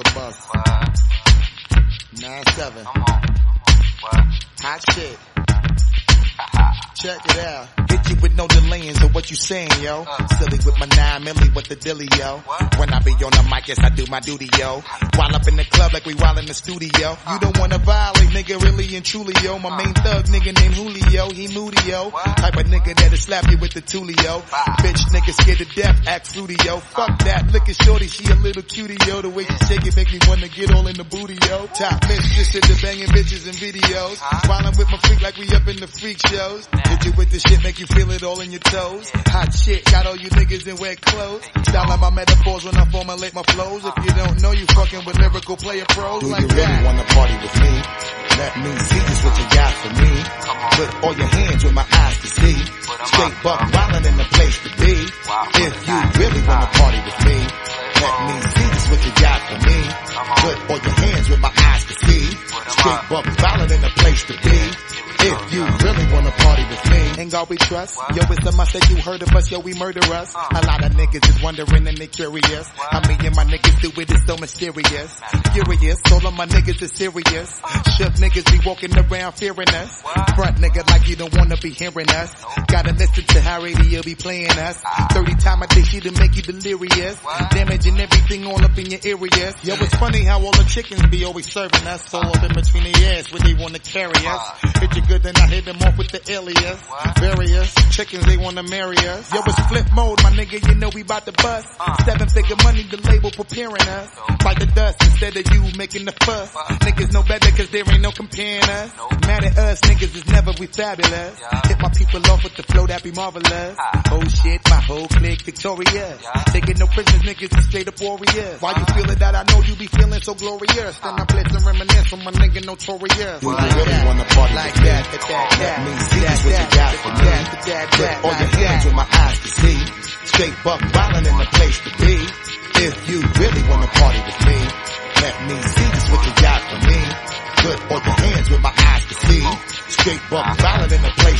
Busta. Nine seven. Come on. Come on. Hot shit. Check it out. You with no delaying, so what you saying, yo? Uh. Silly with my nine milli with the dilly, yo. What? When I be on the mic, yes, I do my duty, yo. While up in the club like we while in the studio. You don't wanna violate, nigga, really and truly, yo. My main thug nigga named Julio, he moody, yo. What? Type of nigga that'll slap you with the tulio. Bitch, nigga scared to death, act fruity, yo. Fuck that, look at shorty, she a little cutie, yo. The way she shake it make me wanna get all in the booty, yo. Top mistress in the banging bitches and videos. While I'm with my freak like we up in the freak shows. Hit you with the shit, make you feel it all in your toes. Hot shit, got all you niggas in wet clothes. Style my metaphors when I formulate my flows. If you don't know, you fucking with lyrical player pros Do like you really that. wanna party with me? Let me see just what you got for me. Put all your hands with my eyes to see. Straight buck wildin' in the place to be. If you really wanna party with me, let me see just what you got for me. Put all your hands with my eyes to see. Straight buck wildin' in the place to be. Me, God we trust. Yo, it's a must that you heard of us. Yo, we murder us. Uh. A lot of niggas is wondering and they curious. I mean, and my niggas do it, it's so mysterious. Furious, all of my niggas is serious. Shook niggas be walking around fearing us. What? Front nigga like you don't wanna be hearing us. Gotta listen to how radio be playing us. 30 time a day she to make you delirious. Damaging everything all up in your areas. Yo, it's funny how all the chickens be always serving us. All up in between the ass where they wanna carry us. Hit you good then I hit them off with the alias. What? Various chickens they wanna marry us. Yo, it's Flipmode, my nigga, you know we bout to bust. Uh. Seven figure money, the label preparing us. Fight the dust instead of you making the fuss. What? Niggas know better cause there ain't no comparing us. Nope. Mad at us, niggas is never we fabulous. Yeah. Hit my people off with the flow that be marvelous. Ah. Oh shit, my whole clique victorious. Yeah. Taking no prisoners, niggas is straight up warriors. Why you feeling that? I know you be feeling so glorious. Then I blitz and reminisce from my nigga notorious. do you really wanna party Like? That, that, that, that. Let me see that, what you got for me. Put all your hands with my eyes to see. Straight buck wildin' in the place to be. If you really wanna party with me, let me see just what you got for me. Put all your hands with my eyes to see. Straight buck wildin' in the place